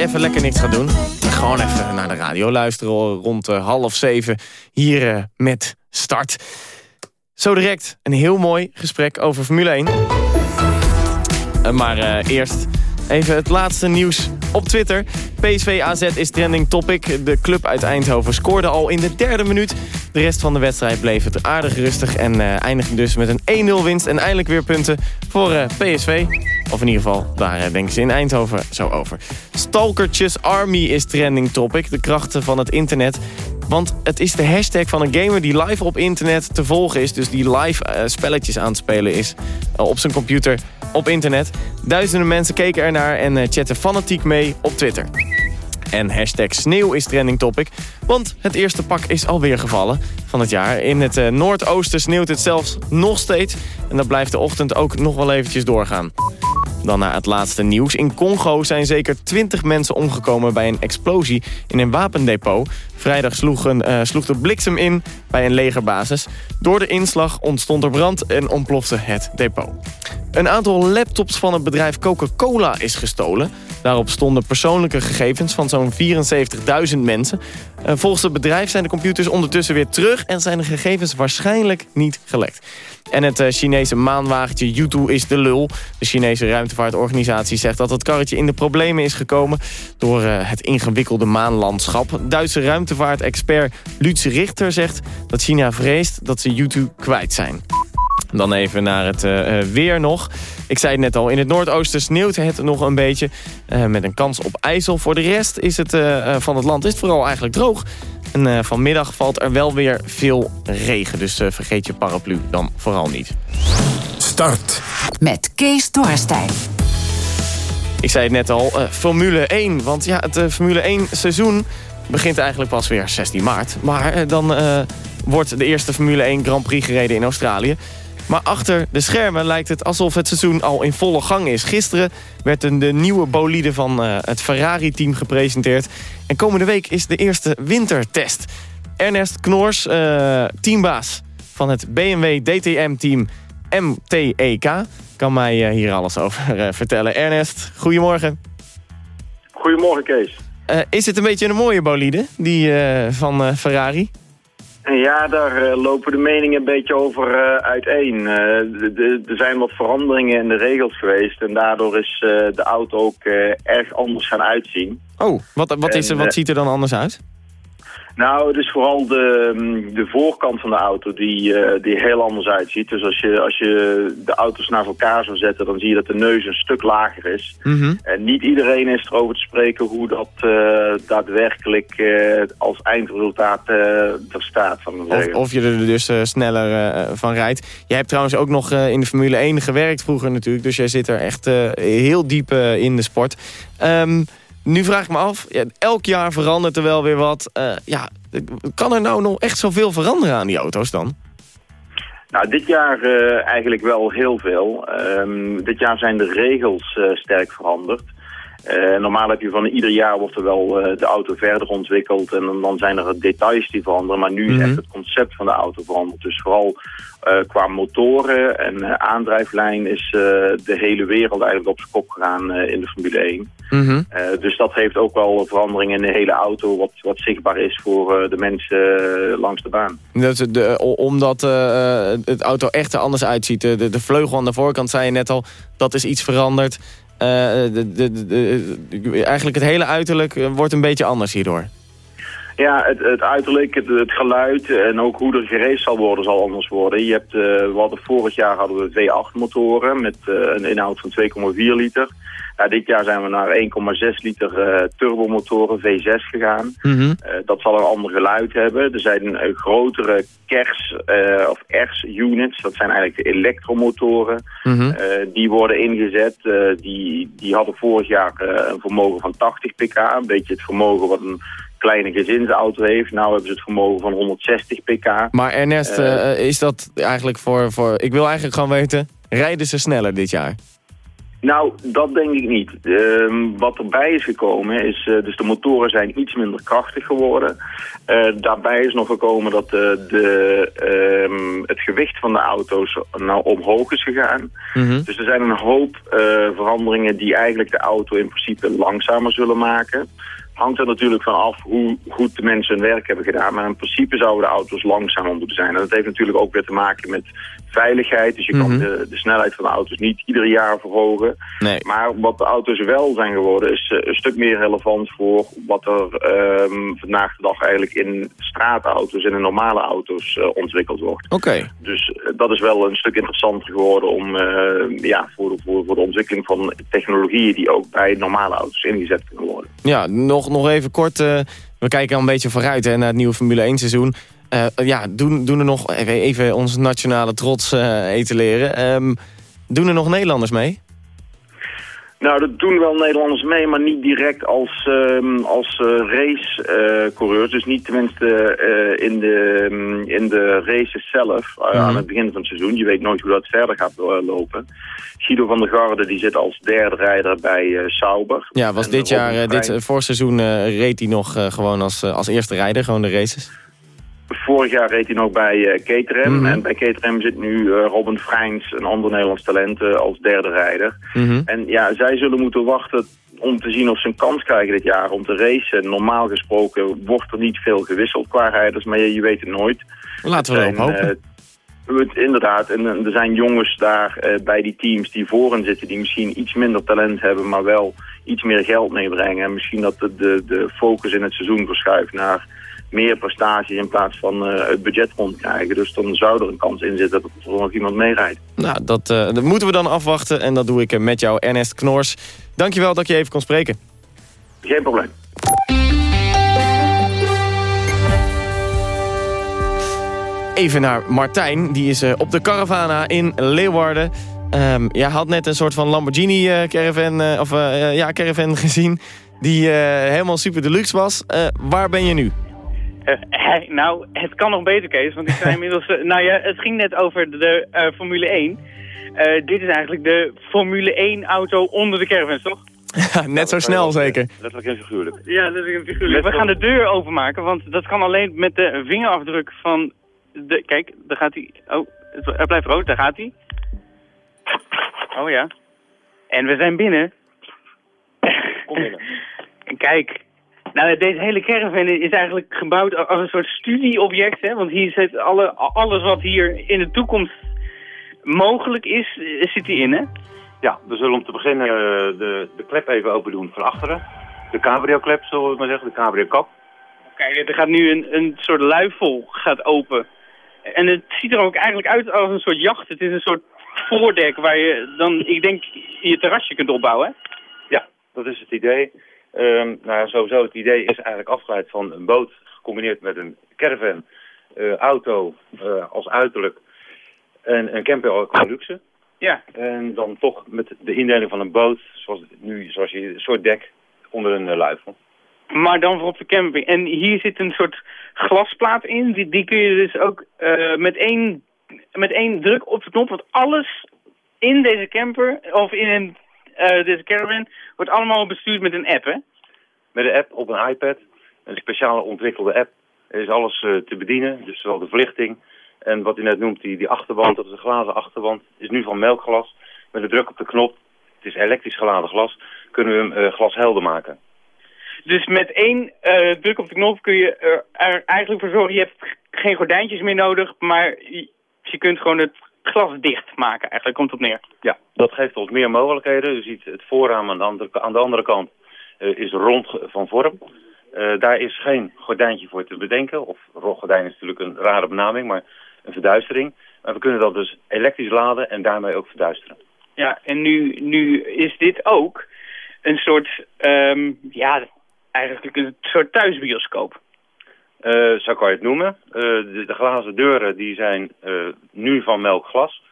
even lekker niks gaat doen, gewoon even naar de radio luisteren rond uh, half zeven. Hier uh, met start. Zo direct een heel mooi gesprek over Formule 1. Uh, maar eerst even het laatste nieuws op Twitter. PSV AZ is trending topic. De club uit Eindhoven scoorde al in de derde minuut. De rest van de wedstrijd bleef het aardig rustig en uh, eindigde dus met een 1-0 winst. En eindelijk weer punten voor uh, PSV. Of in ieder geval, daar uh, denken ze in Eindhoven zo over. Stalkertjes Army is trending topic. De krachten van het internet. Want het is de hashtag van een gamer die live op internet te volgen is. Dus die live spelletjes aan het spelen is op zijn computer op internet. Duizenden mensen keken ernaar en chatten fanatiek mee op Twitter. En hashtag sneeuw is trending topic. Want het eerste pak is alweer gevallen van het jaar. In het uh, noordoosten sneeuwt het zelfs nog steeds. En dat blijft de ochtend ook nog wel eventjes doorgaan. Dan naar het laatste nieuws. In Congo zijn zeker 20 mensen omgekomen bij een explosie in een wapendepot. Vrijdag sloeg, een, uh, sloeg de bliksem in bij een legerbasis. Door de inslag ontstond er brand en ontplofte het depot. Een aantal laptops van het bedrijf Coca-Cola is gestolen. Daarop stonden persoonlijke gegevens van zo'n 74.000 mensen. Volgens het bedrijf zijn de computers ondertussen weer terug... en zijn de gegevens waarschijnlijk niet gelekt. En het uh, Chinese maanwagentje Yutu is de lul. De Chinese ruimtevaartorganisatie zegt dat het karretje in de problemen is gekomen... door uh, het ingewikkelde maanlandschap. Duitse ruimtevaartexpert Lutz Richter zegt dat China vreest dat ze Yutu kwijt zijn. Dan even naar het uh, weer nog. Ik zei het net al, in het noordoosten sneeuwt het nog een beetje. Uh, met een kans op ijzel. Voor de rest is het, uh, van het land is het vooral eigenlijk droog. En vanmiddag valt er wel weer veel regen. Dus vergeet je paraplu dan vooral niet. Start. Met Kees Dorrestein. Ik zei het net al, Formule 1. Want ja, het Formule 1 seizoen begint eigenlijk pas weer 16 maart. Maar dan wordt de eerste Formule 1 Grand Prix gereden in Australië. Maar achter de schermen lijkt het alsof het seizoen al in volle gang is. Gisteren werd de nieuwe bolide van uh, het Ferrari-team gepresenteerd. En komende week is de eerste wintertest. Ernest Knoors, uh, teambaas van het BMW DTM-team MTEK... kan mij uh, hier alles over vertellen. Ernest, goedemorgen. Goedemorgen, Kees. is het een beetje een mooie bolide, die van Ferrari? Ja, daar uh, lopen de meningen een beetje over uh, uiteen. Uh, er zijn wat veranderingen in de regels geweest en daardoor is de auto ook erg anders gaan uitzien. Oh, wat, wat, is er, wat ziet er dan anders uit? Nou, het is vooral de, de voorkant van de auto die, uh, die heel anders uitziet. Dus als je, als je de auto's naast elkaar zou zetten, dan zie je dat de neus een stuk lager is. Mm -hmm. En niet iedereen is erover te spreken hoe dat uh, daadwerkelijk uh, als eindresultaat er staat. Van of, of je er dus sneller van rijdt. Jij hebt trouwens ook nog in de Formule 1 gewerkt vroeger natuurlijk. Dus jij zit er echt heel diep in de sport. Um, nu vraag ik me af, ja, elk jaar verandert er wel weer wat. Uh, ja, kan er nou nog echt zoveel veranderen aan die auto's dan? Nou, dit jaar uh, eigenlijk wel heel veel. Um, dit jaar zijn de regels uh, sterk veranderd. Uh, normaal heb je van ieder jaar wordt er wel uh, de auto verder ontwikkeld en dan zijn er details die veranderen. Maar nu is mm -hmm. echt het concept van de auto veranderd. Dus vooral uh, qua motoren en aandrijflijn is de hele wereld eigenlijk op zijn kop gegaan in de Formule 1. Mm -hmm. dus dat heeft ook wel verandering in de hele auto wat, wat zichtbaar is voor de mensen langs de baan. Dat, de, omdat het auto echt er anders uitziet. De, de vleugel aan de voorkant zei je net al, dat is iets veranderd. De, de, de, eigenlijk het hele uiterlijk wordt een beetje anders hierdoor. Ja, het, het uiterlijk, het, het, geluid en ook hoe er geraced zal worden zal anders worden. Je hebt, uh, we hadden vorig jaar hadden we V8 motoren met uh, een inhoud van 2,4 liter. Nou, dit jaar zijn we naar 1,6 liter uh, turbomotoren V6 gegaan. Mm -hmm. uh, dat zal een ander geluid hebben. Er zijn grotere KERS of ERS units. Dat zijn eigenlijk de elektromotoren. Mm -hmm. die worden ingezet. die, die hadden vorig jaar een vermogen van 80 pk. Een beetje het vermogen wat een kleine gezinsauto heeft. Nou hebben ze het vermogen van 160 pk. Maar Ernest, is dat eigenlijk voor, voor... Ik wil eigenlijk gewoon weten, rijden ze sneller dit jaar? Nou, dat denk ik niet. Uh, wat erbij is gekomen is, uh, dus de motoren zijn iets minder krachtig geworden. Uh, daarbij is nog gekomen dat de, de, het gewicht van de auto's nou omhoog is gegaan. Mm -hmm. Dus er zijn een hoop veranderingen die eigenlijk de auto in principe langzamer zullen maken. Hangt er natuurlijk van af hoe goed de mensen hun werk hebben gedaan. Maar in principe zouden de auto's langzamer moeten zijn. En dat heeft natuurlijk ook weer te maken met veiligheid. Dus je kan Mhm. de, de snelheid van de auto's niet ieder jaar verhogen. Nee. Maar wat de auto's wel zijn geworden is eh, een stuk meer relevant voor wat er ehm, vandaag de dag eigenlijk in straatauto's en in normale auto's eh, ontwikkeld wordt. Oké. Dus eh, dat is wel een stuk interessanter geworden om, ja, voor, de, voor, voor de ontwikkeling van technologieën die ook bij normale auto's ingezet kunnen worden. Ja, nog, nog even kort. we kijken al een beetje vooruit hè, naar het nieuwe Formule 1 seizoen. Eh, ja, doen, doen er nog even, even onze nationale trots eh etaleren. Ehm, doen er nog Nederlanders mee? Nou, dat doen wel Nederlanders mee, maar niet direct als, ehm, als eh, racecoureurs. dus niet tenminste eh, in, de, mm, in de races zelf, eh, Mhm. aan het begin van het seizoen. Je weet nooit hoe dat verder gaat eh, lopen. Guido van der Garde die zit als derde rijder bij eh, Sauber. Ja, was En dit jaar, eh, dit eh, voorseizoen eh, reed hij nog eh, gewoon als, eh, als eerste rijder, gewoon de races. Vorig jaar reed hij nog bij Caterham. Mhm. En bij Caterham zit nu eh, Robin Freins, een ander Nederlands talent, eh, als derde rijder. Mhm. En ja, zij zullen moeten wachten om te zien of ze een kans krijgen dit jaar om te racen. Normaal gesproken wordt er niet veel gewisseld qua rijders, maar je, je weet het nooit. Laten we erop hopen. het- inderdaad, en er zijn jongens daar bij die teams die voorin zitten... die misschien iets minder talent hebben, maar wel iets meer geld meebrengen. En misschien dat de, de, de focus in het seizoen verschuift naar meer prestaties... in plaats van eh, het budget rondkrijgen. Dus dan zou er een kans in zitten dat er nog iemand meerijdt. Nou, dat, eh, dat moeten we dan afwachten. En dat doe ik eh, met jou, Ernest Knors. Dankjewel dat je even kon spreken. Geen probleem. Even naar Martijn, die is op de Caravana in Leeuwarden. Ehm jij had net een soort van Lamborghini caravan, eh, of, ja, caravan [laughs] gezien... die helemaal super deluxe was. Waar ben je nu? Eh, hey, nou, het kan nog beter, Kees, want ik sta [laughs] inmiddels... eh, nou ja, het ging net over de eh, Formule 1. Eh, dit is eigenlijk de Formule 1-auto onder de caravans, toch? [laughs] net zo snel zeker. Letterlijk en figuurlijk. Ja, letterlijk en figuurlijk. We gaan de deur openmaken, want dat kan alleen met de vingerafdruk van... De, kijk, daar gaat hij... Oh, het, blijft rood, daar gaat hij. Oh ja. En we zijn binnen. Kom binnen. [laughs] Kijk, nou, deze hele caravan is eigenlijk gebouwd als een soort studieobject, hè? Want hier zit alle, alles wat hier in de toekomst mogelijk is, eh, zit hierin, hè? Ja, we zullen om te beginnen eh, de, de klep even open doen van achteren. De cabrio-klep, zullen we maar zeggen, de cabrio-kap. Kijk, er gaat nu een, een soort luifel gaat open. En het ziet er ook eigenlijk uit als een soort jacht. Het is een soort voordek waar je dan, ik denk, je terrasje kunt opbouwen, hè? Ja, dat is het idee. Ehm, nou, ja, sowieso het idee is eigenlijk afgeleid van een boot gecombineerd met een caravan, eh, auto eh, als uiterlijk en een camper qua luxe. Ja. En dan toch met de indeling van een boot, zoals nu, zoals je een soort dek onder een eh, luifel. Maar dan voor op de camping. En hier zit een soort glasplaat in. Die, die kun je dus ook met, één, met één druk op de knop. Want alles in deze camper, of in een, eh, deze caravan, wordt allemaal bestuurd met een app, hè? Met een app op een iPad, een speciale ontwikkelde app, is alles eh, te bedienen. Dus zowel de verlichting en wat u net noemt, die, die achterwand, dat is een glazen achterwand, is nu van melkglas. Met een druk op de knop, het is elektrisch geladen glas, kunnen we hem eh, glashelder maken. Dus met één druk op de knop kun je er, er eigenlijk voor zorgen, je hebt geen gordijntjes meer nodig, maar je, je kunt gewoon het glas dicht maken, eigenlijk komt op neer. Ja, dat geeft ons meer mogelijkheden. U ziet het voorraam aan de andere, aan de andere kant eh, is rond van vorm. Eh, daar is geen gordijntje voor te bedenken. Of gordijn is natuurlijk een rare benaming, maar een verduistering. Maar we kunnen dat dus elektrisch laden en daarmee ook verduisteren. Ja, en nu, nu is dit ook een soort, ehm, ja, eigenlijk een soort thuisbioscoop. Eh, zo kan je het noemen. Eh, de, de glazen deuren die zijn eh, nu van melkglas.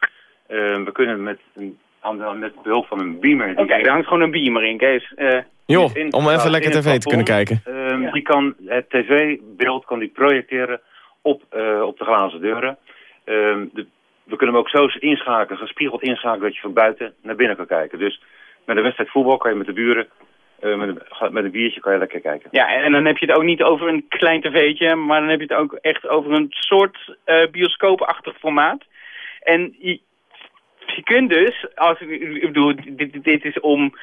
We kunnen met, een, aan de- met behulp van een beamer... Oké, er hangt gewoon een beamer in, Kees. Eh, Joh, in- om even lekker tv te kunnen kijken. ehm, Die kan het tv-beeld kan die projecteren op, eh, op de glazen deuren. Ehm, de- we kunnen hem ook zo inschakelen, gespiegeld inschakelen, dat je van buiten naar binnen kan kijken. Dus met een wedstrijd voetbal kan je met de buren, eh, met, een, met een biertje kan je lekker kijken. Ja, en dan heb je het ook niet over een klein tv'tje, maar dan heb je het ook echt over een soort eh, bioscoopachtig formaat. En je, je kunt dus, als ik ik bedoel, dit, dit is om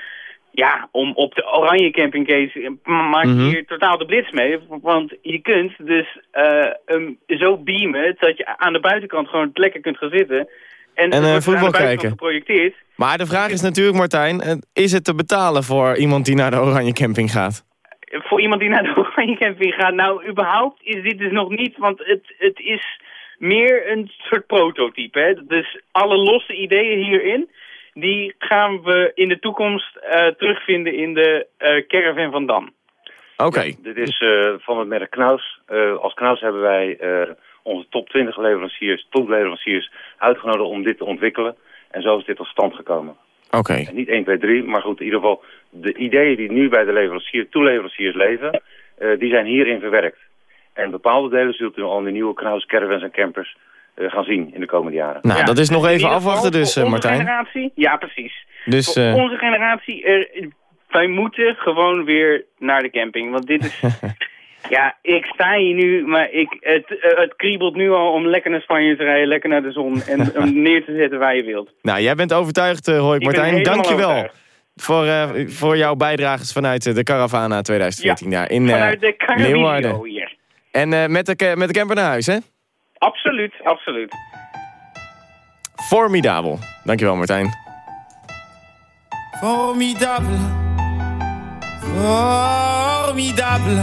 ja, om op de oranje camping case maak je Mhm. hier totaal de blitz mee. Want je kunt dus eh, hem zo beamen dat je aan de buitenkant gewoon lekker kunt gaan zitten. En, En, eh, voetbal kijken. geprojecteerd. Maar de vraag is natuurlijk, Martijn, eh, is het te betalen voor iemand die naar de Oranje Camping gaat? Voor iemand die naar de [laughs] oranje camping gaat, nou überhaupt is dit dus nog niet, want het, het is meer een soort prototype. Hè? Dus alle losse ideeën hierin, die gaan we in de toekomst eh, terugvinden in de caravan van Dam. Oké. Dit is eh, van het merk Knaus. Als Knaus hebben wij onze top 20 leveranciers, topleveranciers uitgenodigd om dit te ontwikkelen. En zo is dit tot stand gekomen. Oké. En niet 1, 2, 3, maar goed, in ieder geval de ideeën die nu bij de leverancier, toeleveranciers leven, eh, die zijn hierin verwerkt. En bepaalde delen zult u al in de nieuwe Knaus caravans en campers eh, gaan zien in de komende jaren. Nou, Ja, dat is nog even afwachten dus, voor eh, onze Martijn. generatie, ja, precies. Dus, voor onze generatie, er, wij moeten gewoon weer naar de camping. Want dit is... [laughs] ja, ik sta hier nu, maar ik, het, eh, het kriebelt nu al om lekker naar Spanje te rijden, lekker naar de zon en [laughs] hem neer te zetten waar je wilt. Nou, jij bent overtuigd, uh, Hoik Ik Martijn. helemaal Dankjewel overtuigd. voor, eh, voor jouw bijdrages vanuit eh, de Caravana 2014 daar in eh, Vanuit de Leeuwarden. hier. En eh, met, de, met de camper naar huis, hè? Absoluut, absoluut. Formidabel. Dankjewel, Martijn. Formidable, formidable.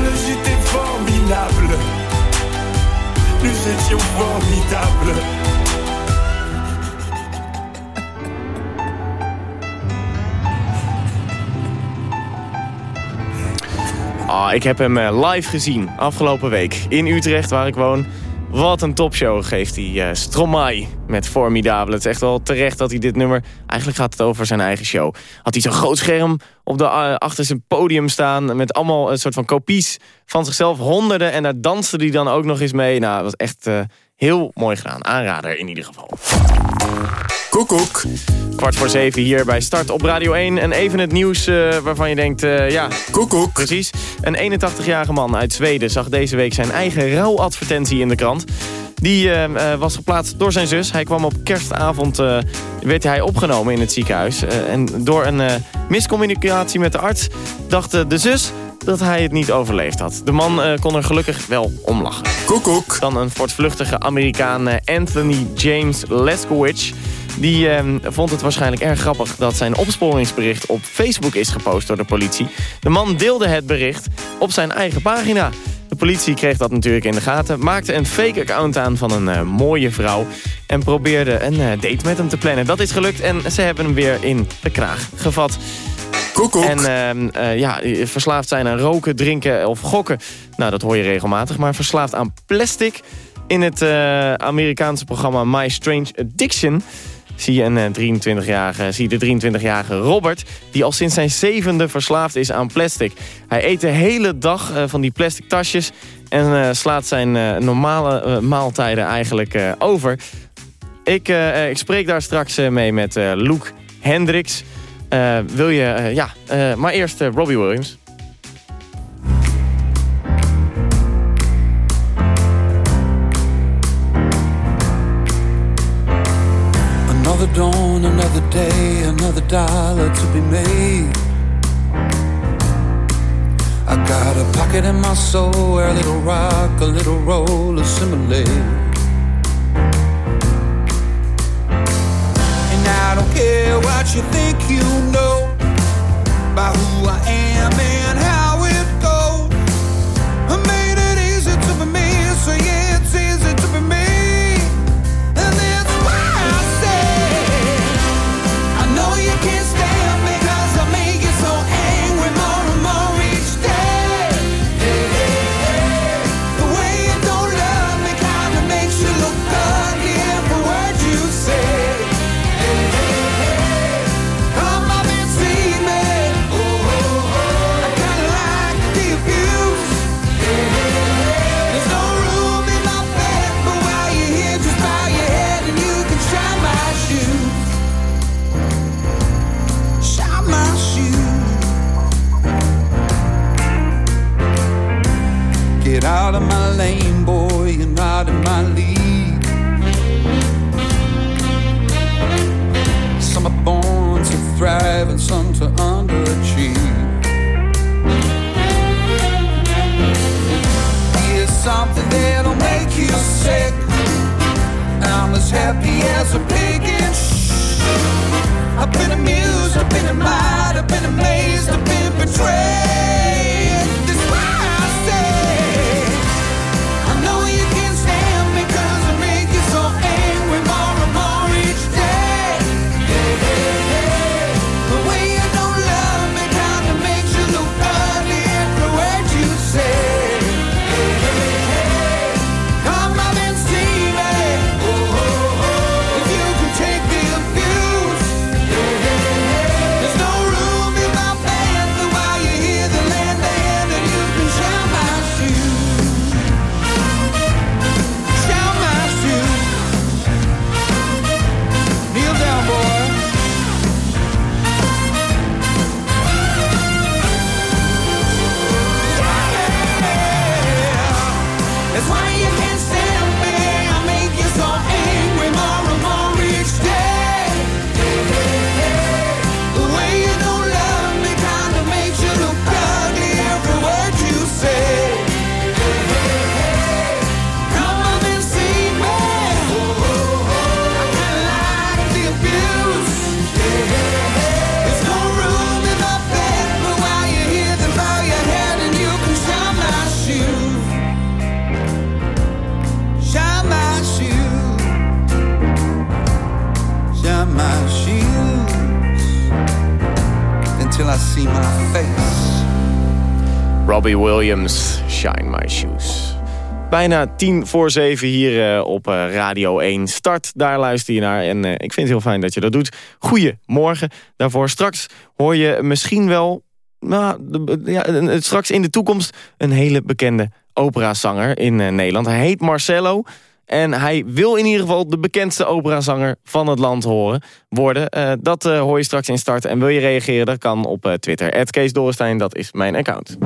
Formidable, j'étais formidable. Nous étions formidables. Ah, ik heb hem eh, live gezien afgelopen week in Utrecht, waar ik woon. Wat een topshow geeft hij uh, Stromae met Formidable. Het is echt wel terecht dat hij dit nummer... Eigenlijk gaat het over zijn eigen show. Had hij zo'n groot scherm op de, uh, achter zijn podium staan... met allemaal een soort van kopies van zichzelf, honderden... en daar danste hij dan ook nog eens mee. Nou, dat was echt uh, heel mooi gedaan. Aanrader in ieder geval. Koekoek. Kwart voor zeven hier bij Start op Radio 1. En even het nieuws uh, waarvan je denkt, uh, ja... Koekoek. Precies. Een 81-jarige man uit Zweden zag deze week zijn eigen rouwadvertentie in de krant. Die uh, was geplaatst door zijn zus. Hij kwam op kerstavond, werd hij opgenomen in het ziekenhuis. en door een miscommunicatie met de arts dacht de zus dat hij het niet overleefd had. De man kon er gelukkig wel om lachen. Koekoek. Dan een voortvluchtige Amerikaan Anthony James Leskowicz. Die eh, vond het waarschijnlijk erg grappig dat zijn opsporingsbericht op Facebook is gepost door de politie. De man deelde het bericht op zijn eigen pagina. De politie kreeg dat natuurlijk in de gaten, maakte een fake account aan van een uh, mooie vrouw... en probeerde een uh, date met hem te plannen. Dat is gelukt en ze hebben hem weer in de kraag gevat. Koekoek. En uh, ja, verslaafd zijn aan roken, drinken of gokken. Nou, dat hoor je regelmatig. Maar verslaafd aan plastic in het Amerikaanse programma My Strange Addiction zie je een 23-jarige, zie je de 23-jarige Robert... die al sinds zijn zevende verslaafd is aan plastic. Hij eet de hele dag uh, van die plastic tasjes... en uh, slaat zijn normale maaltijden eigenlijk over. Ik, ik, spreek daar straks mee met Luke Hendricks. wil je... ja, maar eerst Robbie Williams. Another another day, another dollar to be made. I got a pocket in my soul where a little rock, a little roll assimilate. And I don't care what you think you know about who I am and how Williams, Shine My Shoes. Bijna tien voor zeven hier uh, op uh, Radio 1. Start, daar luister je naar. En uh, ik vind het heel fijn dat je dat doet. Goedemorgen. Daarvoor straks hoor je misschien wel... Nou, ja, straks in de toekomst een hele bekende operazanger in Nederland. Hij heet Marcello. En hij wil in ieder geval de bekendste operazanger van het land horen, worden. Dat hoor je straks in start. En wil je reageren, dat kan op Twitter. Kees dat is mijn account.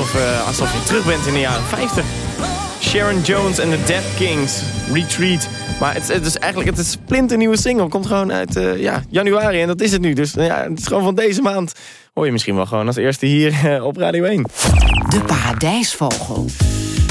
Alsof, uh, alsof je terug bent in de jaren 50. Sharon Jones en de Dead Kings, Retreat. Maar het, het is eigenlijk het is een nieuwe single. Komt gewoon uit uh, ja, januari en dat is het nu. Dus ja, het is gewoon van deze maand. Hoor je misschien wel gewoon als eerste hier uh, op Radio 1. De Paradijsvogel.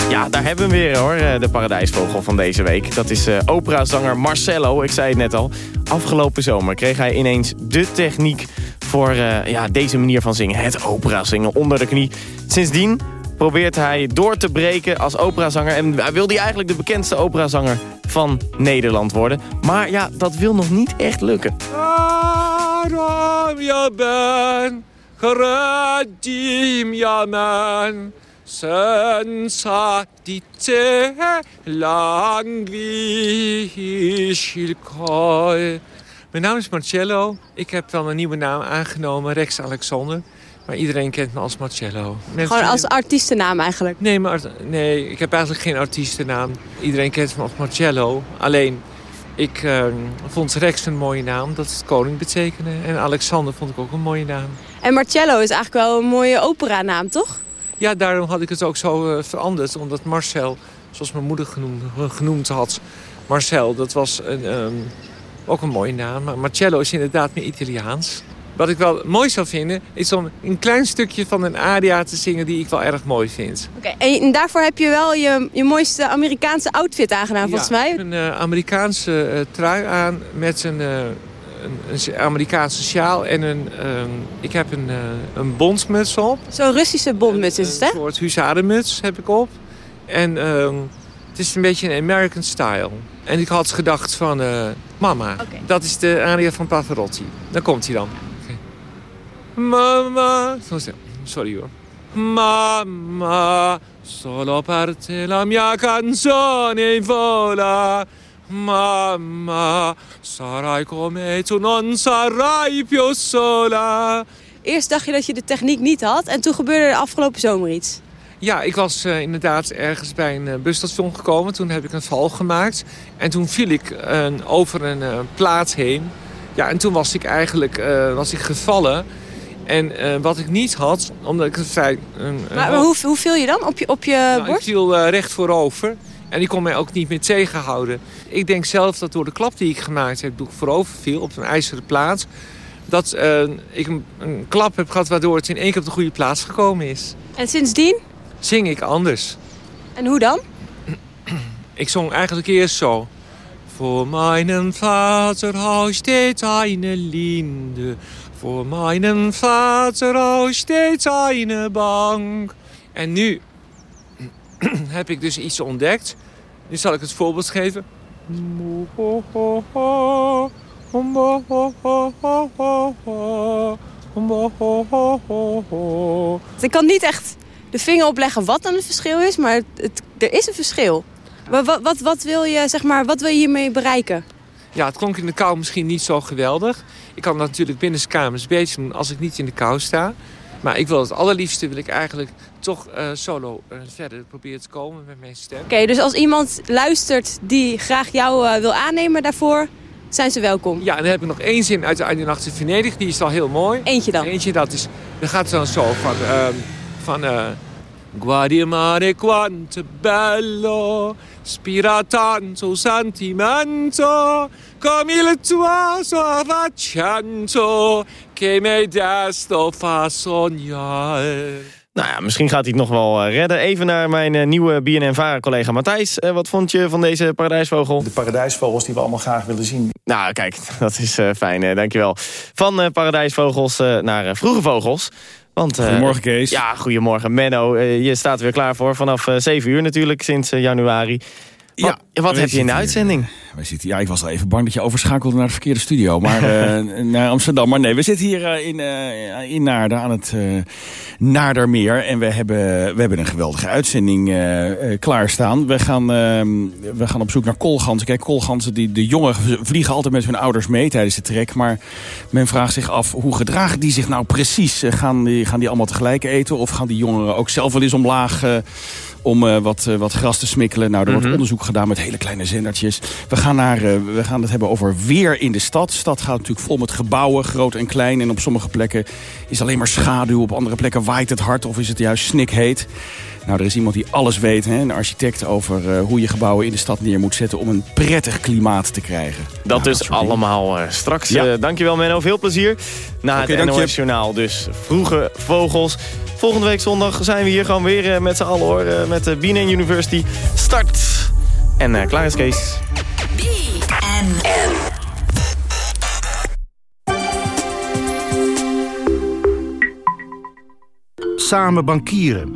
Ja, daar hebben we weer hoor, de paradijsvogel van deze week. Dat is uh, operazanger Marcello, ik zei het net al. Afgelopen zomer kreeg hij ineens de techniek voor uh, ja, deze manier van zingen. Het opera zingen onder de knie. Sindsdien probeert hij door te breken als operazanger. En wil hij eigenlijk de bekendste operazanger van Nederland worden. Maar ja, dat wil nog niet echt lukken. Waarom je Senza Mijn naam is Marcello. Ik heb wel een nieuwe naam aangenomen, Rex Alexander. Maar iedereen kent me als Marcello. Gewoon als artiestennaam eigenlijk? Nee, maar, nee, ik heb eigenlijk geen artiestennaam. Iedereen kent me als Marcello. Alleen, ik uh, vond Rex een mooie naam. Dat het koning betekenen. En Alexander vond ik ook een mooie naam. En Marcello is eigenlijk wel een mooie operanaam, toch? Ja, daarom had ik het ook zo eh, veranderd. Omdat Marcel, zoals mijn moeder genoemd, genoemd had... Marcel, dat was een, ehm, ook een mooie naam. Maar Marcello is inderdaad meer Italiaans. Wat ik wel mooi zou vinden, is om een klein stukje van een aria te zingen... die ik wel erg mooi vind. Oké, en daarvoor heb je wel je, je mooiste Amerikaanse outfit aangedaan, volgens mij. ik heb een eh, Amerikaanse eh, trui aan met een, eh, een, een Amerikaanse sjaal en een, ehm, ik heb een, een bondsmuts op. Zo'n Russische bondmuts is het, hè? Een soort huzarenmuts heb ik op. En ehm, het is een beetje een American style. En ik had gedacht van, eh, mama, dat is de aria van Pavarotti. Dan komt hij dan. Mama, sorry hoor. Mamma, solo per te la mia canzone vola. Mamma, sarai come tu non sarai più sola. Eerst dacht je dat je de techniek niet had en toen gebeurde er afgelopen zomer iets. Ja, ik was eh, inderdaad ergens bij een eh, busstation gekomen. Toen heb ik een val gemaakt. En toen viel ik over een eh, plaat heen. Ja, en toen was ik eigenlijk eh, was ik gevallen. En eh, wat ik niet had, omdat ik het vrij... Maar, maar hoe, hoe viel je dan? Op je, op je nou, ik borst? viel eh, recht voorover. En ik kon mij ook niet meer tegenhouden. Ik denk zelf dat door de klap die ik gemaakt heb, toen ik voorover viel op een ijzeren plaat... dat eh, ik een, een klap heb gehad waardoor het in één keer op de goede plaats gekomen is. En sindsdien? Zing ik anders. En hoe dan? Ik zong eigenlijk eerst zo. Voor mijn vader hou steeds een linde. Voor mijn vader hou steeds een bank. En nu [clears throat] heb ik dus iets ontdekt. Nu zal ik het voorbeeld geven. Ik kan niet echt de vinger opleggen wat dan het verschil is, maar het, er is een verschil. Maar wat, wat, wat, wil je, zeg maar, wat wil je hiermee bereiken? Ja, het klonk in de kou misschien niet zo geweldig. Ik kan dat natuurlijk binnenskamers beter doen als ik niet in de kou sta. Maar ik wil het allerliefste wil ik eigenlijk toch eh, solo eh, verder proberen te komen met mijn stem. Oké, dus als iemand luistert die graag jou eh, wil aannemen daarvoor, zijn ze welkom. Ja, en dan heb ik nog één zin uit de Oude Nacht in Venedig. Die is al heel mooi. Eentje dan? Eentje, dat is... Dan gaat het dan zo van... van eh Guardi mare quanto bello Spira tanto sentimento Come il tuo Che me desto fa sognare Nou ja, misschien gaat hij het nog wel eh, redden. Even naar mijn eh, nieuwe BNN-Vara-collega Matthijs. Eh, wat vond je van deze paradijsvogel? De paradijsvogels die we allemaal graag willen zien. Nou, kijk, [laughs] dat is eh, fijn, eh, dankjewel. Van eh, paradijsvogels eh, naar eh, vroege vogels. Want, eh, Goedemorgen, Kees. Ja, goedemorgen Menno. Eh, je staat er weer klaar voor vanaf eh 7 uur natuurlijk, sinds eh, januari. Wat, wat we heb je in de uitzending? hier- wij zitten, ja, ik was al even bang dat je overschakelde naar de verkeerde studio. Maar [laughs] eh, naar Amsterdam. Maar nee, we zitten hier eh, in, eh, in Naarden aan het eh Naardermeer. En we hebben, we hebben een geweldige uitzending eh, eh, klaarstaan. We gaan, eh, we gaan op zoek naar koolganzen. Kijk, koolganzen, die, de jongen vliegen altijd met hun ouders mee tijdens de trek. Maar men vraagt zich af, hoe gedragen die zich nou precies? Eh, gaan, die, gaan die allemaal tegelijk eten? Of gaan die jongeren ook zelf wel eens omlaag... om eh, wat, eh, wat gras te smikkelen. Nou, er wordt Mhm. onderzoek gedaan met hele kleine zendertjes. We gaan, naar, eh, we gaan het hebben over weer in de stad. De stad gaat natuurlijk vol met gebouwen, groot en klein. En op sommige plekken is alleen maar schaduw. Op andere plekken waait het hard of is het juist snikheet. Nou, er is iemand die alles weet, hè, een architect, over hoe je gebouwen in de stad neer moet zetten... om een prettig klimaat te krijgen. Dat dus allemaal eh, straks. Ja. Eh, dankjewel Menno, veel plezier. Na het. NOS Journaal dus vroege vogels. Volgende week zondag zijn we hier gewoon weer eh, met z'n allen hoor. eh, met de BNN University. Start! En eh, klaar is Kees. Samen bankieren.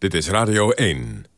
Dit is Radio 1.